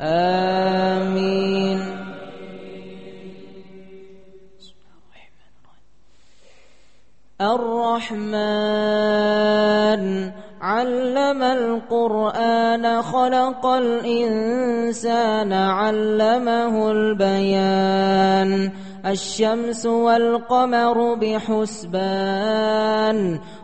آمين. الرحمن علم القرآن خلق الإنسان علمه البيان. الشمس والقمر بحسبان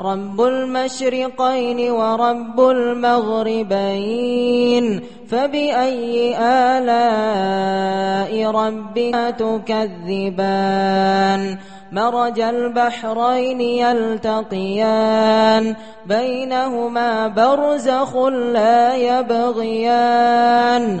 رب المشرقين ورب المغربين فبأي آلاء ربكما تكذبان مرج البحرين يلتقيان بينهما برزخ لا يبغيان